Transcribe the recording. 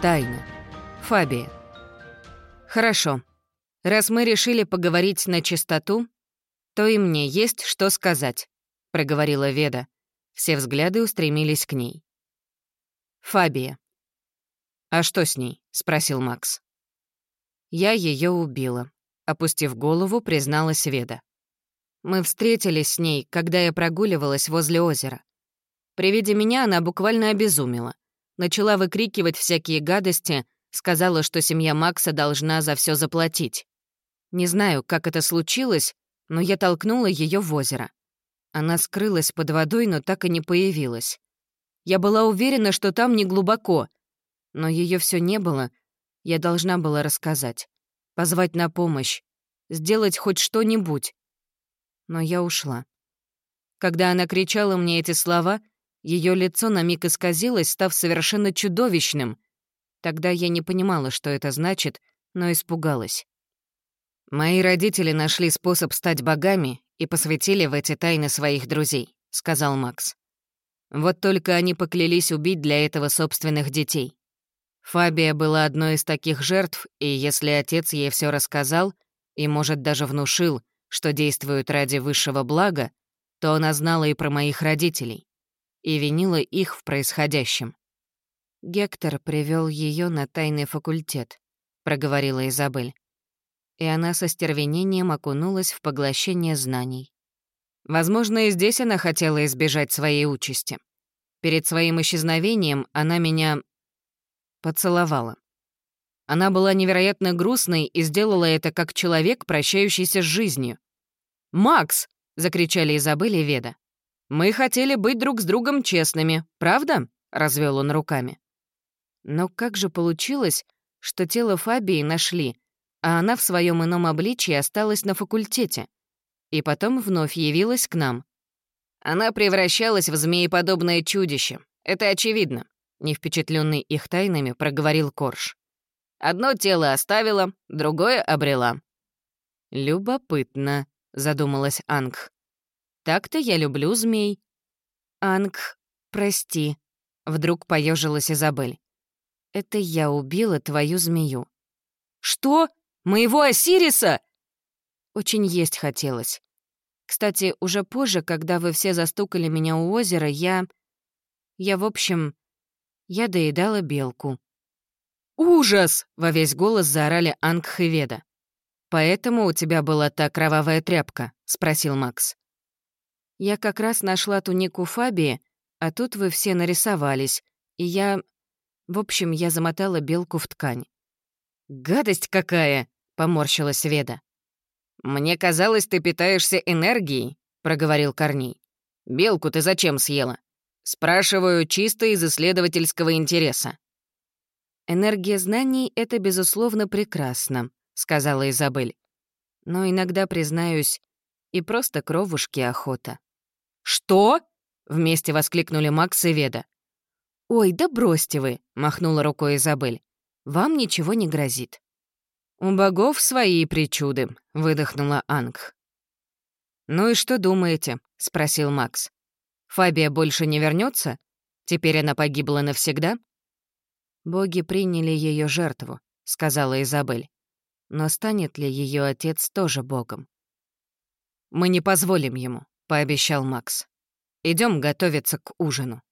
Тайна. Фабия. Хорошо. Раз мы решили поговорить на чистоту, то и мне есть что сказать, проговорила Веда. Все взгляды устремились к ней. Фабия. «А что с ней?» — спросил Макс. «Я ее убила», — опустив голову, призналась Веда. «Мы встретились с ней, когда я прогуливалась возле озера. При виде меня она буквально обезумела. Начала выкрикивать всякие гадости, сказала, что семья Макса должна за все заплатить. Не знаю, как это случилось, но я толкнула ее в озеро. Она скрылась под водой, но так и не появилась. Я была уверена, что там не глубоко, но ее все не было. Я должна была рассказать, позвать на помощь, сделать хоть что-нибудь. Но я ушла. Когда она кричала мне эти слова, ее лицо на миг исказилось, став совершенно чудовищным. Тогда я не понимала, что это значит, но испугалась. «Мои родители нашли способ стать богами и посвятили в эти тайны своих друзей», — сказал Макс. «Вот только они поклялись убить для этого собственных детей. Фабия была одной из таких жертв, и если отец ей все рассказал и, может, даже внушил, что действует ради высшего блага, то она знала и про моих родителей и винила их в происходящем. «Гектор привел ее на тайный факультет», — проговорила Изабель. И она со стервенением окунулась в поглощение знаний. Возможно, и здесь она хотела избежать своей участи. Перед своим исчезновением она меня поцеловала. Она была невероятно грустной и сделала это как человек, прощающийся с жизнью. «Макс!» — закричали Изабель и Веда. «Мы хотели быть друг с другом честными, правда?» — развел он руками. Но как же получилось, что тело Фабии нашли, а она в своем ином обличии осталась на факультете, и потом вновь явилась к нам? Она превращалась в змееподобное чудище, это очевидно, не впечатленный их тайнами, проговорил Корж. Одно тело оставила, другое обрела. «Любопытно», — задумалась Анг. Так-то я люблю змей». «Анг, прости», — вдруг поежилась Изабель. «Это я убила твою змею». «Что? Моего Осириса?» Очень есть хотелось. Кстати, уже позже, когда вы все застукали меня у озера, я... Я, в общем, я доедала белку. «Ужас!» — во весь голос заорали Анг и Веда. «Поэтому у тебя была та кровавая тряпка?» — спросил Макс. Я как раз нашла тунику Фабии, а тут вы все нарисовались, и я... В общем, я замотала белку в ткань. «Гадость какая!» — поморщилась Веда. «Мне казалось, ты питаешься энергией», — проговорил Корней. «Белку ты зачем съела?» «Спрашиваю чисто из исследовательского интереса». «Энергия знаний — это, безусловно, прекрасно», — сказала Изабель. «Но иногда, признаюсь, и просто кровушки охота». «Что?» — вместе воскликнули Макс и Веда. «Ой, да бросьте вы!» — махнула рукой Изабель. «Вам ничего не грозит». «У богов свои причуды», — выдохнула Анг. «Ну и что думаете?» — спросил Макс. «Фабия больше не вернется? Теперь она погибла навсегда?» «Боги приняли ее жертву», — сказала Изабель. «Но станет ли ее отец тоже богом?» «Мы не позволим ему», — пообещал Макс. Идем готовиться к ужину».